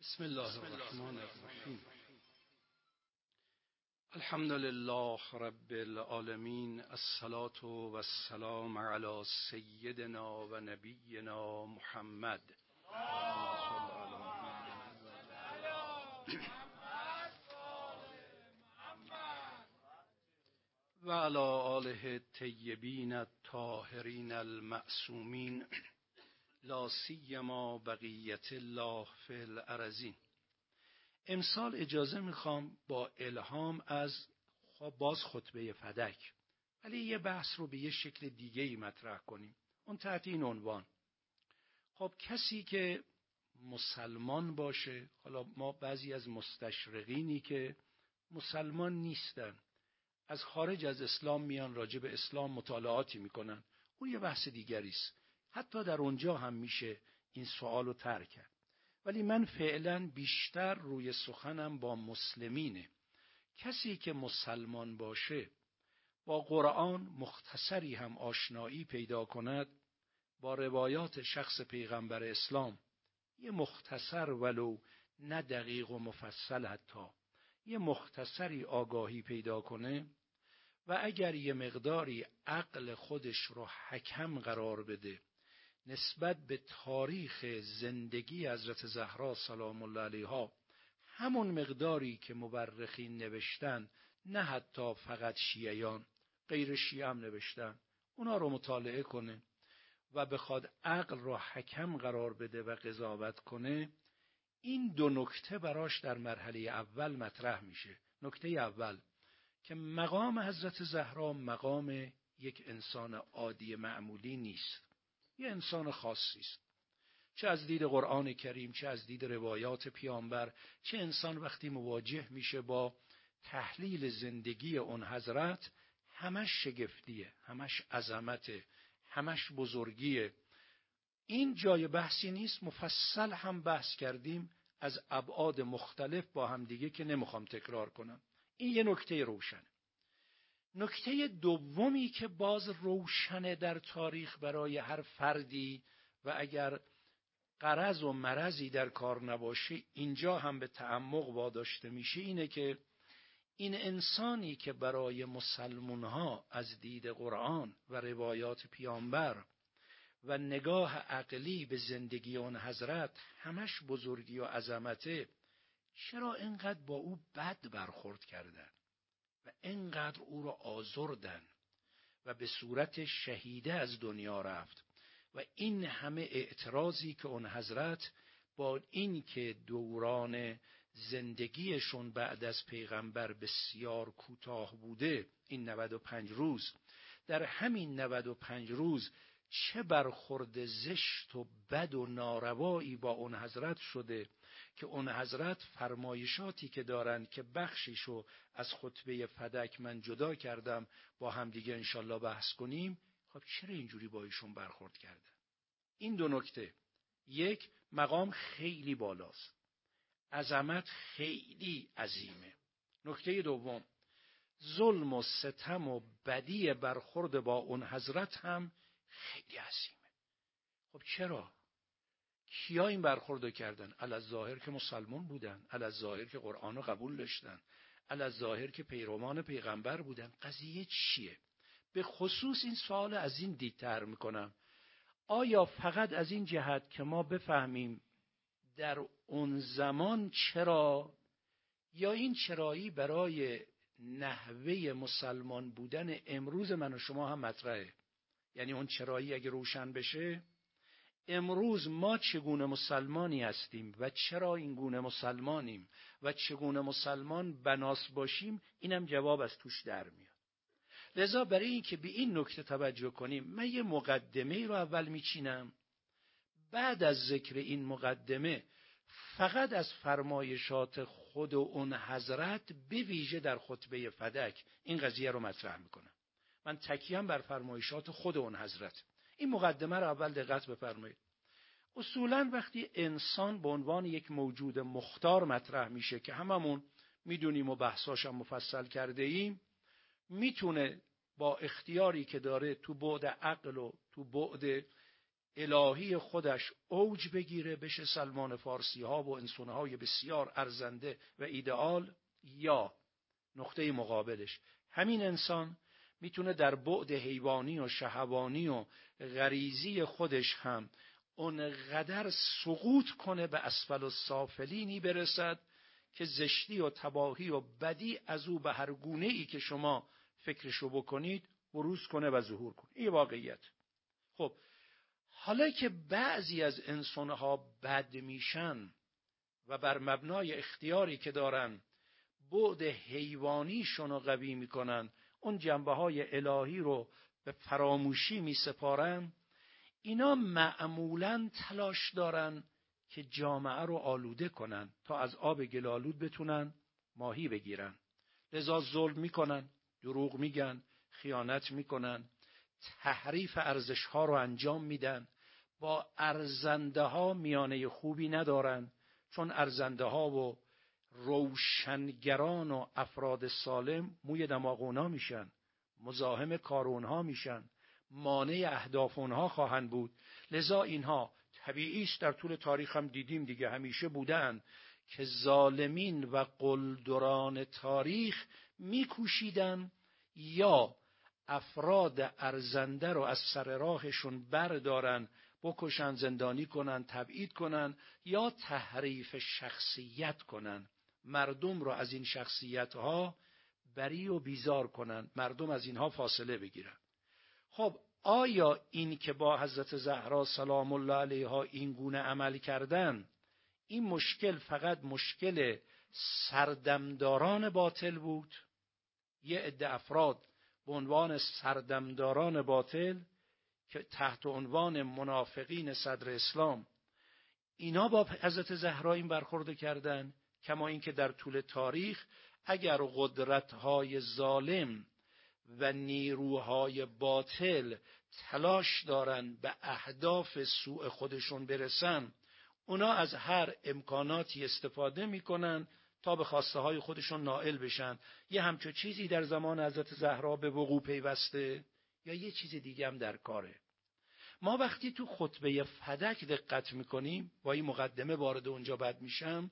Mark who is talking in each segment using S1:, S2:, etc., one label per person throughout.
S1: بسم الله الرحمن الرحیم. الحمد لله رب العالمین الصلاة والسلام علی سیدنا و نبینا محمد. و علی آله الطیبین الطاهرین المعصومین. لا سیما بقیت الله فی الارزین امسال اجازه می‌خوام با الهام از باز خطبه فدک. ولی یه بحث رو به یه شکل دیگه ای مطرح کنیم. اون تحت این عنوان. خب کسی که مسلمان باشه حالا ما بعضی از مستشرقینی که مسلمان نیستن از خارج از اسلام میان راجع به اسلام مطالعاتی می‌کنن. اون یه بحث دیگری است. حتی در اونجا هم میشه این سوال رو ترک کرد. ولی من فعلا بیشتر روی سخنم با مسلمینه. کسی که مسلمان باشه با قرآن مختصری هم آشنایی پیدا کند با روایات شخص پیغمبر اسلام یه مختصر ولو نه دقیق و مفصل حتی یه مختصری آگاهی پیدا کنه و اگر یه مقداری عقل خودش رو حکم قرار بده نسبت به تاریخ زندگی حضرت زهرا سلام الله علیها همون مقداری که مورخین نوشتن نه حتی فقط شیعیان غیر شیعه هم نوشتن. اونا رو مطالعه کنه و بخواد عقل را حکم قرار بده و قضاوت کنه این دو نکته براش در مرحله اول مطرح میشه. نکته اول که مقام حضرت زهرا مقام یک انسان عادی معمولی نیست. یه انسان خاصی است. چه از دید قرآن کریم چه از دید روایات پیامبر چه انسان وقتی مواجه میشه با تحلیل زندگی اون حضرت همش شگفتیه همش عظمته همش بزرگیه. این جای بحثی نیست مفصل هم بحث کردیم از ابعاد مختلف با هم دیگه که نمی‌خوام تکرار کنم. این یه نکته روشنه. نکته دومی که باز روشنه در تاریخ برای هر فردی و اگر قرض و مرضی در کار نباشه اینجا هم به تعمق واداشته میشه اینه که این انسانی که برای مسلمون ها از دید قرآن و روایات پیامبر و نگاه عقلی به زندگی اون حضرت همش بزرگی و عظمته چرا اینقدر با او بد برخورد کردن؟ و انقدر او را آزردن و به صورت شهیده از دنیا رفت و این همه اعتراضی که اون حضرت با این که دوران زندگیشون بعد از پیغمبر بسیار کوتاه بوده این 95 روز در همین 95 روز چه برخورد زشت و بد و ناروایی با اون حضرت شده؟ که اون حضرت فرمایشاتی که دارند که بخشیشو از خطبه فدک من جدا کردم با همدیگه انشالله بحث کنیم. خب چرا اینجوری با ایشون برخورد کردن این دو نکته. یک مقام خیلی بالاست. عظمت خیلی عظیمه. نکته دوم ظلم و ستم و بدی برخورد با اون حضرت هم خیلی عظیمه. خب چرا؟ کیا این برخوردو کردن؟ علی ظاهر که مسلمان بودن علی ظاهر که قرآن رو قبول داشتن علی ظاهر که پیروان پیغمبر بودن. قضیه چیه؟ به خصوص این سوال از این دیدتر می‌کنم. آیا فقط از این جهت که ما بفهمیم در اون زمان چرا یا این چرایی برای نحوه مسلمان بودن امروز من و شما هم مطرحه؟ یعنی اون چرایی اگه روشن بشه؟ امروز ما چگونه مسلمانی هستیم و چرا این گونه مسلمانیم و چگونه مسلمان بناس باشیم اینم جواب از توش در میاد. لذا برای اینکه به این نکته توجه کنیم من یه مقدمه رو اول میچینم. بعد از ذکر این مقدمه فقط از فرمایشات خود و اون حضرت به ویژه در خطبه فدک این قضیه رو مطرح می‌کنم. من تکیم بر فرمایشات خود اون حضرت. این مقدمه رو اول دقت بفرمایید. اصولا وقتی انسان به عنوان یک موجود مختار مطرح میشه که هممون می‌دونیم و بحثاش هم مفصل کرده ایم می‌تونه با اختیاری که داره تو بعد عقل و تو بعد الهی خودش اوج بگیره بشه سلمان فارسی ها و انسانهای بسیار ارزنده و ایدئال یا نقطه مقابلش. همین انسان می‌تونه در بعد حیوانی و شهوانی و غریزی خودش هم اونقدر سقوط کنه به اسفل و سافلینی برسد که زشتی و تباهی و بدی از او به هر گونه ای که شما فکرشو بکنید بروز کنه و ظهور کنه. این واقعیت. خب حالا که بعضی از انسانها بد میشن و بر مبنای اختیاری که دارن بعد حیوانیشون رو قوی می‌کنن اون جنبه های الهی رو به فراموشی می سپارن اینا معمولا تلاش دارن که جامعه رو آلوده کنن تا از آب گلالود بتونن ماهی بگیرن. لذا ظلم می‌کنن دروغ میگن خیانت می‌کنن تحریف ارزش ها رو انجام میدن. با ارزنده ها میانه خوبی ندارن چون ارزنده ها و روشنگران و افراد سالم موی دماغ اونا میشن مزاحم کار اونها میشن مانع اهداف اونها خواهند بود. لذا اینها طبیعی است در طول تاریخ هم دیدیم دیگه همیشه بودن که ظالمین و قلدران تاریخ میکوشیدن یا افراد ارزنده رو از سر راهشون بردارن بکشن زندانی کنن تبعید کنن یا تحریف شخصیت کنن. مردم رو از این شخصیت ها بری و بیزار کنن مردم از اینها فاصله بگیرن. خب آیا این که با حضرت زهرا سلام الله علیها این گونه عمل کردن این مشکل فقط مشکل سردمداران باطل بود؟ یه عده افراد به عنوان سردمداران باطل که تحت عنوان منافقین صدر اسلام اینا با حضرت زهرا این برخورد کردن؟ کما اینکه در طول تاریخ اگر قدرت‌های ظالم و نیروهای باطل تلاش دارن به اهداف سوء خودشون برسن اونا از هر امکاناتی استفاده می‌کنن تا به خواسته های خودشون نائل بشن. یه همچو چیزی در زمان حضرت زهرا به وقوع پیوسته یا یه چیز دیگه هم در کاره. ما وقتی تو خطبه فدک دقت می‌کنیم با این مقدمه وارد اونجا بد میشم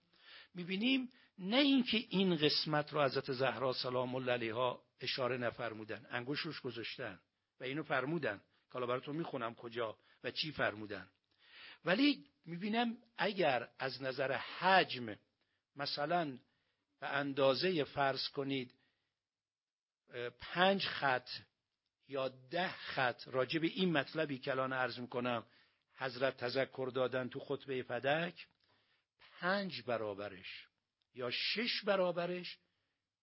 S1: می‌بینیم نه اینکه این قسمت رو حضرت زهرا سلام الله علیها اشاره نفرمودن انگوش روش گذاشتن و اینو فرمودن. حالا براتون می‌خونم کجا و چی فرمودن. ولی می‌بینم اگر از نظر حجم مثلا به اندازه فرض کنید پنج خط یا ده خط راجع به این مطلبی که الان عرض می‌کنم حضرت تذکر دادن تو خطبه فدک پنج برابرش یا شش برابرش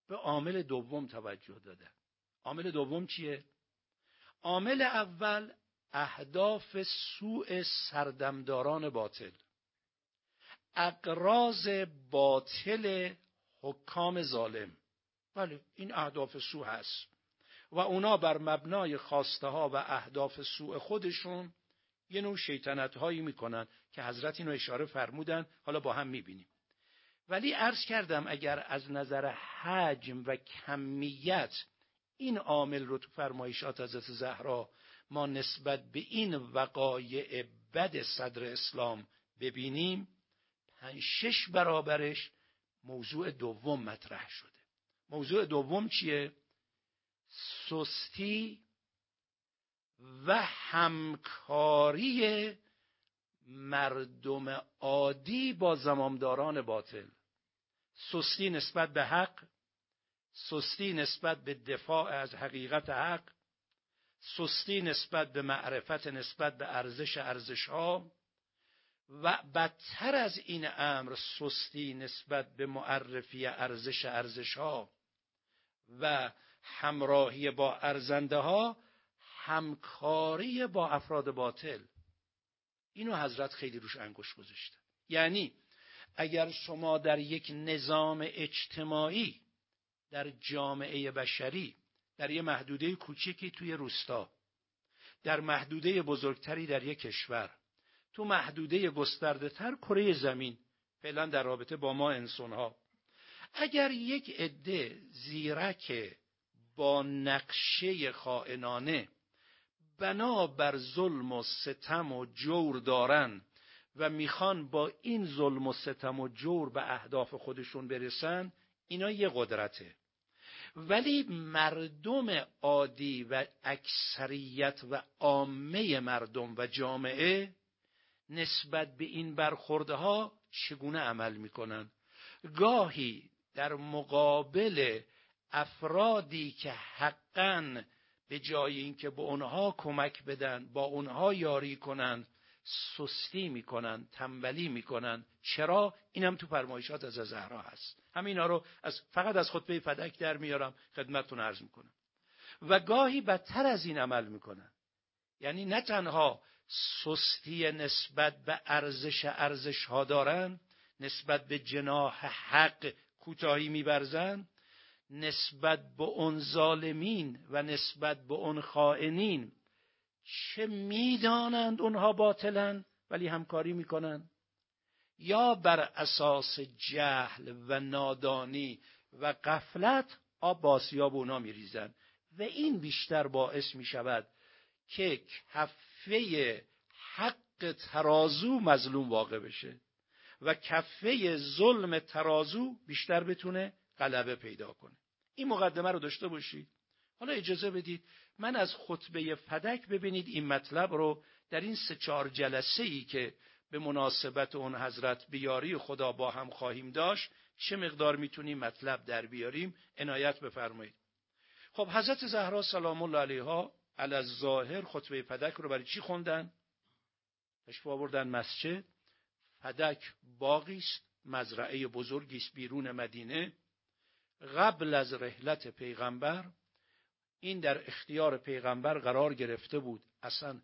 S1: به عامل دوم توجه دادن عامل دوم چیه؟ عامل اول اهداف سوء سردمداران باطل. اقراض باطل حکام ظالم. بله این اهداف سو هست. و اونا بر مبنای خواسته ها و اهداف سوء خودشون یه نوع شیطنت هایی می‌کنن که حضرت اینو اشاره فرمودن حالا با هم می‌بینیم ولی عرض کردم اگر از نظر حجم و کمیت این عامل رو تو فرمایشات حضرت زهرا ما نسبت به این وقایع بد صدر اسلام ببینیم پنج شش برابرش موضوع دوم مطرح شده موضوع دوم چیه؟ سستی و همکاری مردم عادی با زمامداران باطل. سستی نسبت به حق سستی نسبت به دفاع از حقیقت حق سستی نسبت به معرفت نسبت به ارزش ارزش ها و بدتر از این امر سستی نسبت به معرفی ارزش ارزش ها و همراهی با ارزنده ها همکاری با افراد باطل. اینو حضرت خیلی روش انگوش گذاشته. یعنی اگر شما در یک نظام اجتماعی در جامعه بشری در یه محدوده کوچکی توی روستا در محدوده بزرگتری در یک کشور تو محدوده گسترده تر کره زمین فعلا در رابطه با ما انسان ها اگر یک عده زیرک با نقشه خائنانه بنا بر ظلم و ستم و جور دارن و می‌خوان با این ظلم و ستم و جور به اهداف خودشون برسن اینا یه قدرته. ولی مردم عادی و اکثریت و عامه مردم و جامعه نسبت به این برخوردها چگونه عمل می‌کنن؟ گاهی در مقابل افرادی که حقا به جای اینکه به اونها کمک بدن با اونها یاری کنند سستی می‌کنن تنبلی می‌کنن. چرا؟ اینم تو فرمایشات از زهرا هست. همینا رو از فقط از خطبه فدک در میارم خدمتتون عرض می‌کنم. و گاهی بدتر از این عمل می‌کنن. یعنی نه تنها سستی نسبت به ارزش ارزش ها دارن نسبت به جناح حق کوتاهی میبرزن نسبت به اون ظالمین و نسبت به اون خائنین. چه می‌دانند اونها باطلن ولی همکاری می‌کنن. یا بر اساس جهل و نادانی و قفلت آب باسیاب اونا میریزن. و این بیشتر باعث می‌شود که کفه حق ترازو مظلوم واقع بشه و کفه ظلم ترازو بیشتر بتونه غلبه پیدا کنه. این مقدمه رو داشته باشید. حالا اجازه بدید من از خطبه فدک ببینید این مطلب رو در این سه چهار جلسه ای که به مناسبت اون حضرت بیاری خدا با هم خواهیم داشت چه مقدار می‌تونیم مطلب در بیاریم عنایت بفرمایید. خب حضرت زهرا سلام الله علیها علی ظاهر خطبه فدک رو برای چی خوندن؟ تشریف آوردن مسجد. فدک باقی است مزرعه بزرگی بیرون مدینه. قبل از رحلت پیغمبر این در اختیار پیغمبر قرار گرفته بود. اصلا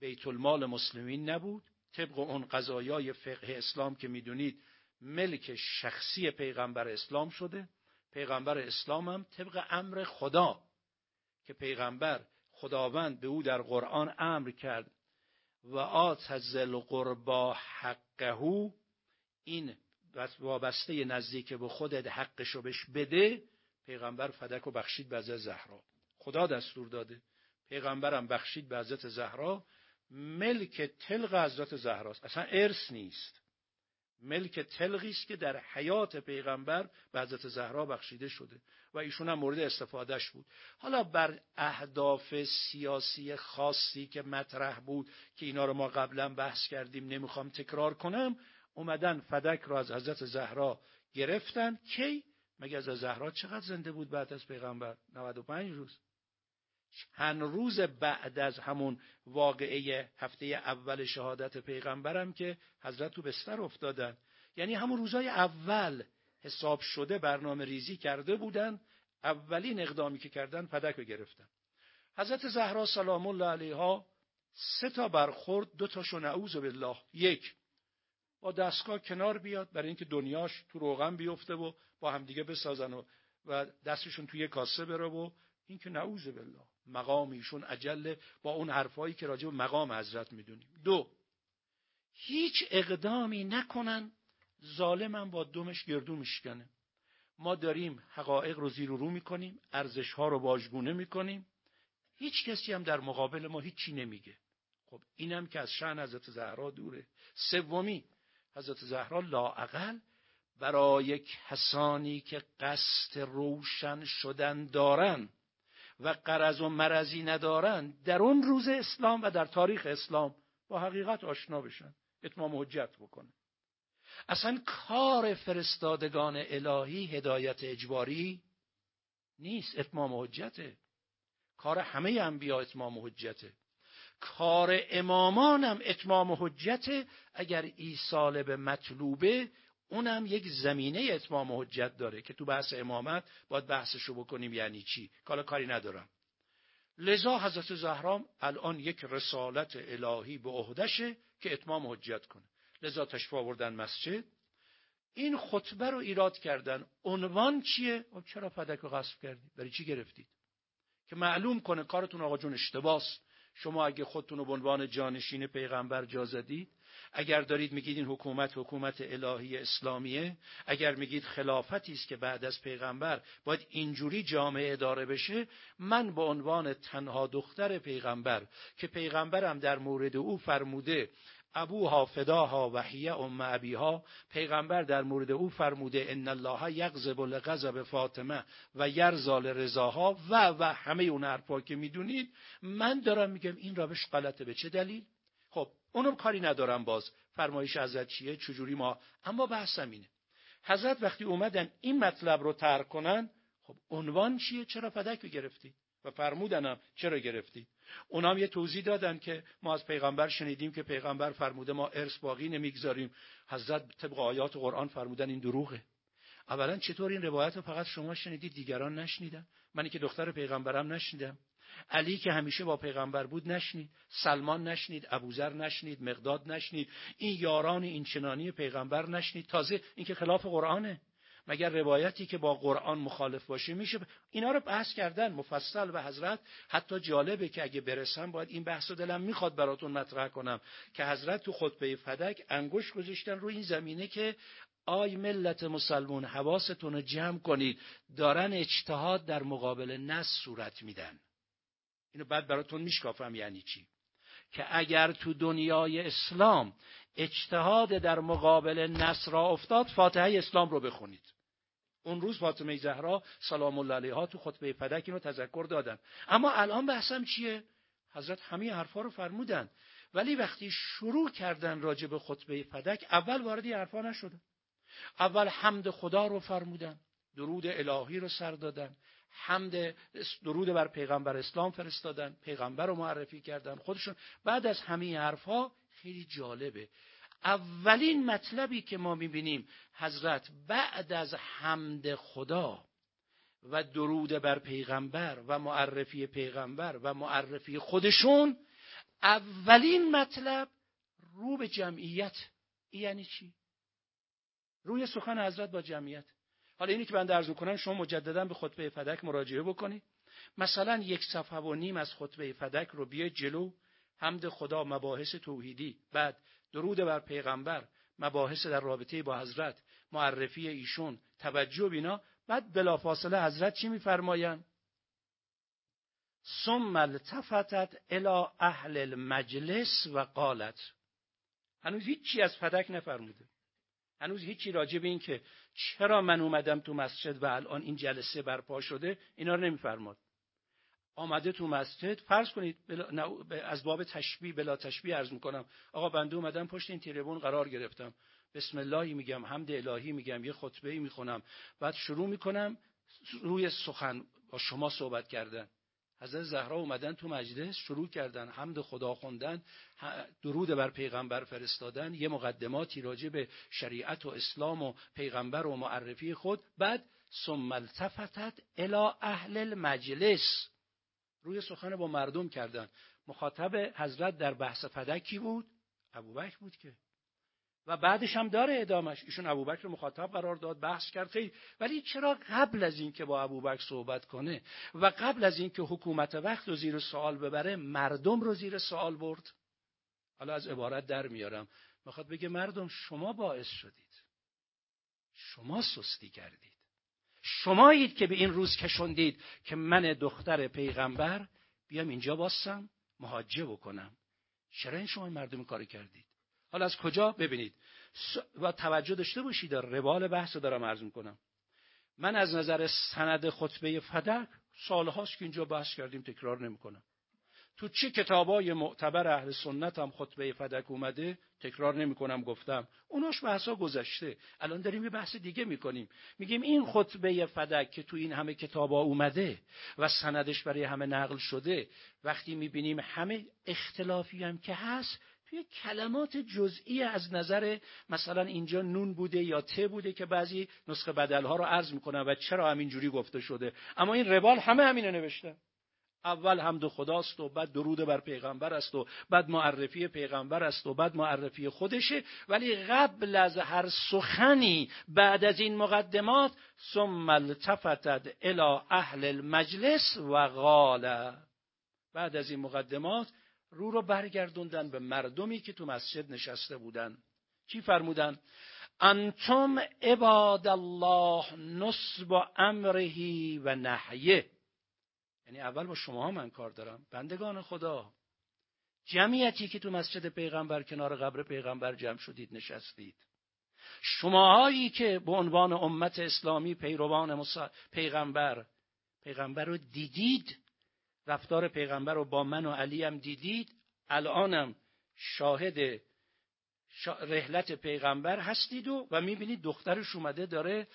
S1: بیت المال مسلمین نبود. طبق اون قضایای فقه اسلام که می‌دونید ملک شخصی پیغمبر اسلام شده. پیغمبر اسلام هم طبق امر خدا که پیغمبر خداوند به او در قرآن امر کرد. و آت زل قربا حقهو این وابسته نزدیک به خودت حقشو بهش بده پیغمبر فدک و بخشید به حضرت زهرا. خدا دستور داده. پیغمبرم بخشید به حضرت زهرا. ملک تلق حضرت زهراست. اصلا ارث نیست. ملک تلقی است که در حیات پیغمبر به حضرت زهرا بخشیده شده و ایشون هم مورد استفادهش بود. حالا بر اهداف سیاسی خاصی که مطرح بود که اینا رو ما قبلا بحث کردیم نمی‌خوام تکرار کنم اومدن فدک رو از حضرت زهرا گرفتن. کی؟ مگه از زهرا چقدر زنده بود بعد از پیغمبر؟ 95 روز. چند روز بعد از همون واقعه هفته اول شهادت پیغمبرم که حضرت تو بستر افتادن. یعنی همون روزای اول حساب شده برنامه ریزی کرده بودن. اولین اقدامی که کردن فدک رو گرفتن. حضرت زهرا سلام الله علیها سه تا برخورد دو تاشو نعوذ بالله. یک با دستگاه کنار بیاد برای اینکه دنیاش تو روغن بیفته و با همدیگه بسازن و و دستشون توی کاسه بره و این که نعوذ بالله مقام ایشون عجله با اون حرفایی که راجع به مقام حضرت می‌دونیم. دو هیچ اقدامی نکنن ظالمم با دومش گردو میشکنه. ما داریم حقایق رو زیر و رو می‌کنیم ارزش ها رو واژگونه می‌کنیم. هیچ کسی هم در مقابل ما هیچی نمیگه. خب اینم که از شأن حضرت زهرا دوره. سومی حضرت زهرا لاعقل برای کسانی که قصد روشن شدن دارن و قرض و مرضی ندارن در اون روز اسلام و در تاریخ اسلام با حقیقت آشنا بشن اتمام حجت بکنه اصلا کار فرستادگان الهی هدایت اجباری نیست اتمام حجته. کار همه انبیا اتمام حجته. کار امامانم اتمام حجته اگر ایصال به مطلوبه اونم یک زمینه اتمام حجت داره که تو بحث امامت باید بحثشو بکنیم یعنی چی؟ کالا کاری ندارم. لذا حضرت زهرام الان یک رسالت الهی به عهدشه که اتمام حجت کنه. لذا تشریف آوردن مسجد. این خطبه رو ایراد کردن. عنوان چیه؟ چرا فدک رو غصب کردید برای چی گرفتید؟ که معلوم کنه کارتون آقا جون اشتباس شما اگه خودتون رو به عنوان جانشین پیغمبر جا زدید اگر دارید میگید این حکومت حکومت الهی اسلامیه اگر میگید خلافتی است که بعد از پیغمبر باید اینجوری جامعه اداره بشه من به عنوان تنها دختر پیغمبر که پیغمبرم در مورد او فرموده ابوها فداها و هی ام ابیها پیغمبر در مورد او فرموده ان الله یغضب لغضب فاطمه و یرزال رضاها و و همه اون حرفا که می‌دونید من دارم میگم این روش غلطه. به چه دلیل؟ خب اونم کاری ندارم باز. فرمایش حضرت چیه؟ چجوری ما؟ اما بحثم اینه. حضرت وقتی اومدن این مطلب رو ترک کنن خب عنوان چیه؟ چرا فدک گرفتی؟ و فرمودنم چرا گرفتی اونام یه توضیح دادن که ما از پیغمبر شنیدیم که پیغمبر فرموده ما ارث باقی نمی‌گذاریم. حضرت طبق آیات قرآن فرمودن این دروغه. اولا چطور این روایت رو فقط شما شنیدید دیگران نشنیدن؟ منی که دختر پیغمبرم نشنیدم. علی که همیشه با پیغمبر بود نشنید. سلمان نشنید ابوذر نشنید مقداد نشنید. این یاران این چنانی پیغمبر نشنید. تازه اینکه خلاف قرآنه. مگر روایتی که با قرآن مخالف باشه میشه؟ اینا رو بحث کردن مفصل و حضرت. حتی جالبه که اگه برسم باید این بحث رو دلم می‌خواد براتون مطرح کنم که حضرت تو خطبه فدک انگوش گذاشتن روی این زمینه که آی ملت مسلمون حواستون رو جمع کنید. دارن اجتهاد در مقابل نس صورت میدن. اینو بعد براتون میشکافم یعنی چی؟ که اگر تو دنیای اسلام اجتهاد در مقابل نصر را افتاد فاتحه اسلام رو بخونید. اون روز فاطمه زهرا سلام الله علیها تو خطبه فدک اینو تذکر دادن. اما الان بحثم چیه؟ حضرت همه حرفا رو فرمودن. ولی وقتی شروع کردن راجع به خطبه فدک اول وارد حرفا نشدن. اول حمد خدا رو فرمودن درود الهی رو سر دادن حمد درود بر پیغمبر اسلام فرستادن پیغمبر رو معرفی کردن خودشون. بعد از همه حرفها خیلی جالبه. اولین مطلبی که ما می‌بینیم حضرت بعد از حمد خدا و درود بر پیغمبر و معرفی پیغمبر و معرفی خودشون اولین مطلب رو به جمعیت. یعنی چی؟ روی سخن حضرت با جمعیت. حالا اینی که من درز کنم شما مجددا به خطبه فدک مراجعه بکنید مثلا یک صفحه و نیم از خطبه فدک رو بیه جلو. حمد خدا مباحث توحیدی. بعد درود بر پیغمبر مباحث در رابطه با حضرت معرفی ایشون توجه بینا. بعد بلافاصله حضرت چی میفرمایند؟ ثم التفتت الى اهل المجلس و قالت. هنوز هیچی از فدک نفرموده. هنوز هیچی راجع به این که چرا من اومدم تو مسجد و الان این جلسه برپا شده اینا رو نمیفرماد. آمده تو مسجد. فرض کنید از باب تشبیه بلا تشبیه عرض می‌کنم. آقا بنده اومدم پشت این تریبون قرار گرفتم. بسم اللهی میگم حمد الهی میگم یه خطبه ای می‌خونم. بعد شروع می‌کنم روی سخن با شما صحبت کردن. حضرت زهرا اومدن تو مجلس شروع کردن. حمد خدا خوندن درود بر پیغمبر فرستادن. یه مقدماتی راجع به شریعت و اسلام و پیغمبر و معرفی خود. بعد ثم التفتت الى اهل المجلس. روی سخن با مردم کردن. مخاطب حضرت در بحث فدکی بود؟ ابوبکر بود که. و بعدش هم داره ادامش ایشون ابوبکر رو مخاطب قرار داد بحث کرد. خیلی. ولی چرا قبل از اینکه با ابوبکر صحبت کنه و قبل از اینکه حکومت وقت رو زیر سوال ببره مردم رو زیر سوال برد؟ حالا از عبارت در میارم. می‌خواد بگه مردم شما باعث شدید. شما سستی کردید. شمایید که به این روز کشوندید که من دختر پیغمبر بیام اینجا باسم مهاجه بکنم. چرا این شما مردم کاری کردید؟ حالا از کجا؟ ببینید. و توجه داشته باشید روال بحث دارم عرض می‌کنم. من از نظر سند خطبه فدک سالهاست که اینجا بحث کردیم تکرار نمی‌کنم. تو چه کتابای معتبر اهل سنت هم خطبه فدک اومده تکرار نمی‌کنم گفتم. اوناش بحثا گذشته. الان داریم یه بحث دیگه می‌کنیم. میگیم این خطبه فدک که تو این همه کتابا اومده و سندش برای همه نقل شده وقتی می‌بینیم همه اختلافی هم که هست توی کلمات جزئی از نظر مثلا اینجا نون بوده یا ته بوده که بعضی نسخه بدلها رو عرض می‌کنن و چرا همینجوری گفته شده. اما این روال همه همینه نوشته. اول حمد خداست و بعد درود بر پیغمبر است و بعد معرفی پیغمبر است و بعد معرفی خودشه. ولی قبل از هر سخنی بعد از این مقدمات ثم التفتت الى اهل المجلس و قال. بعد از این مقدمات رو رو برگردوندن به مردمی که تو مسجد نشسته بودن. چی فرمودن؟ انتم عباد الله نصب امرهی و نحیه. یعنی اول با شما من کار دارم. بندگان خدا جمعیتی که تو مسجد پیغمبر کنار قبر پیغمبر جمع شدید نشستید. شماهایی که به عنوان امت اسلامی پیروان پیغمبر پیغمبر رو دیدید رفتار پیغمبر رو با من و علی هم دیدید الانم شاهد رحلت پیغمبر هستید و و می‌بینید دخترش اومده داره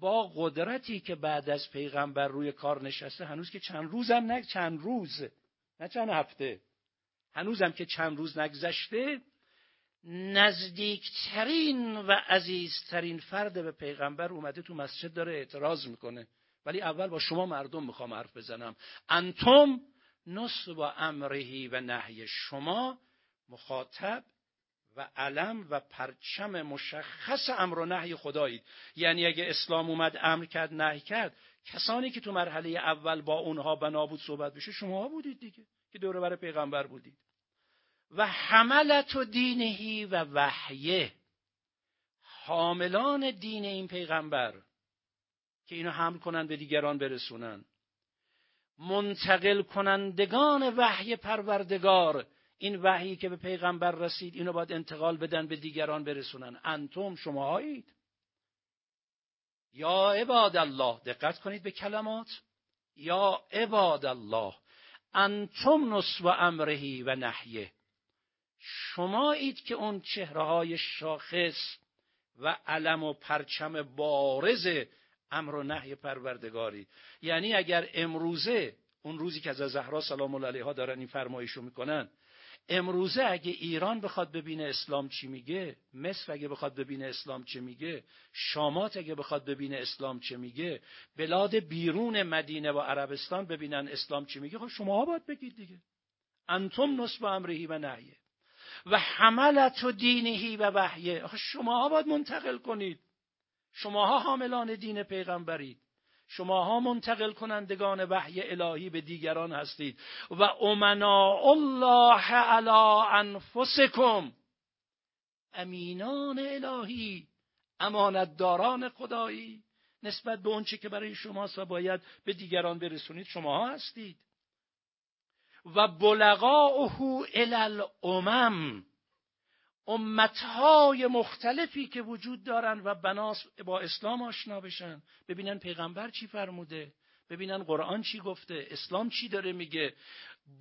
S1: با قدرتی که بعد از پیغمبر روی کار نشسته هنوز که چند روزم نه چند روز نه چند هفته هنوزم که چند روز نگذشته نزدیکترین و عزیزترین فرد به پیغمبر اومده تو مسجد داره اعتراض می‌کنه. ولی اول با شما مردم می‌خوام حرف بزنم. انتم نصب امرهی و نهی شما مخاطب و علم و پرچم مشخص امر و نهی خدایید. یعنی اگه اسلام اومد امر کرد نهی کرد کسانی که تو مرحله اول با اونها بنا بود صحبت بشه شما بودید دیگه که دوره بر پیغمبر بودید. و حملت و دینهی و وحیه. حاملان دین این پیغمبر که اینو حمل کنن به دیگران برسونن. منتقل کنندگان وحی پروردگار این وحی که به پیغمبر رسید اینو باید انتقال بدن به دیگران برسونن. انتم شماهایید یا عباد الله دقت کنید به کلمات. یا عباد الله انتم نصف امرهی و نحیه. شمایید که اون چهره های شاخص و علم و پرچم بارز امر و نهی پروردگاری. یعنی اگر امروزه اون روزی که از زهرا سلام الله علیها دارن این فرمایشو می‌کنن امروزه اگه ایران بخواد ببینه اسلام چی میگه مصر اگه بخواد ببینه اسلام چه میگه شامات اگه بخواد ببینه اسلام چه میگه بلاد بیرون مدینه و عربستان ببینن اسلام چی میگه خب شما باید بگید دیگه. انتم نصب امرهی و نهیه. و حملت و دینهی و وحیه. شما باید منتقل کنید. شماها حاملان دین پیغمبرید. شماها منتقل کنندگان وحی الهی به دیگران هستید. و امنا الله علی انفسکم. امینان الهی امانتداران خدایی. نسبت به اونچه که برای شماست و باید به دیگران برسونید شماها هستید. و بلغاؤه الی الامم. امتهای مختلفی که وجود دارن و بناس با اسلام آشنا بشن. ببینن پیغمبر چی فرموده. ببینن قرآن چی گفته. اسلام چی داره میگه.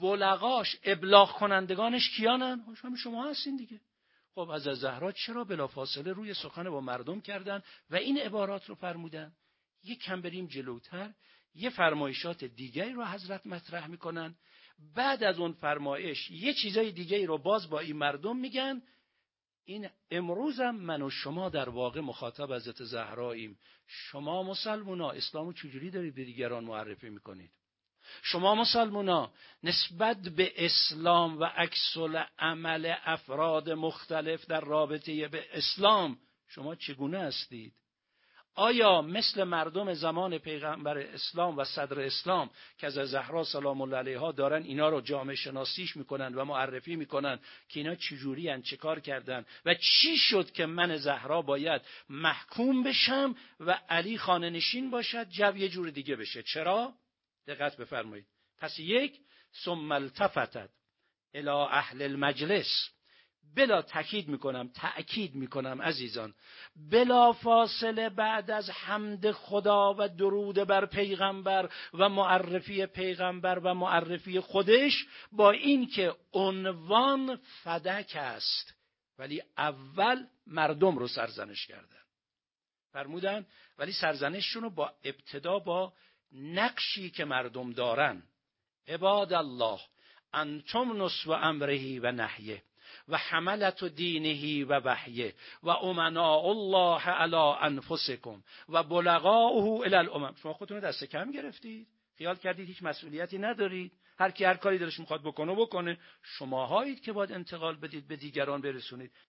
S1: بلغاش ابلاغ کنندگانش کیانن؟ همه شما هستین دیگه. خب از زهرا چرا بلافاصله روی سخن با مردم کردن و این عبارات رو فرمودن؟ یک کم بریم جلوتر. یه فرمایشات دیگری رو حضرت مطرح می‌کنن. بعد از اون فرمایش یه چیزای دیگری رو باز با این مردم میگن. این امروزم من و شما در واقع مخاطب حضرت زهراییم شما مسلمونا اسلامو چجوری دارید به دیگران معرفی می‌کنید؟ شما مسلمونا نسبت به اسلام و عکس عمل افراد مختلف در رابطه به اسلام شما چگونه هستید؟ آیا مثل مردم زمان پیغمبر اسلام و صدر اسلام که از زهرا سلام الله علیها دارن اینا رو جامعه شناسیش می‌کنن و معرفی می‌کنن که اینا چجوری هن چه کار کردن و چی شد که من زهرا باید محکوم بشم و علی خانه نشین باشد جو یه جور دیگه بشه؟ چرا؟ دقت بفرمایید. پس یک ثم التفتت الى اهل المجلس. بلا تاکید می‌کنم تأکید می‌کنم عزیزان. بلا فاصله بعد از حمد خدا و درود بر پیغمبر و معرفی پیغمبر و معرفی خودش با اینکه عنوان فدک است ولی اول مردم رو سرزنش کردن. فرمودن ولی سرزنششون رو با ابتدا با نقشی که مردم دارن. عباد الله انتم نصف امرهی و نحیه. و حملت دینهی و وحیه و امناء الله علی انفسکم و بلغاؤه الی الامم. شما خودتون دست کم گرفتید. خیال کردید هیچ مسئولیتی ندارید. هر کی هر کاری دلش می‌خواد بکنه بکنه. شماهایید که باید انتقال بدید به دیگران برسونید.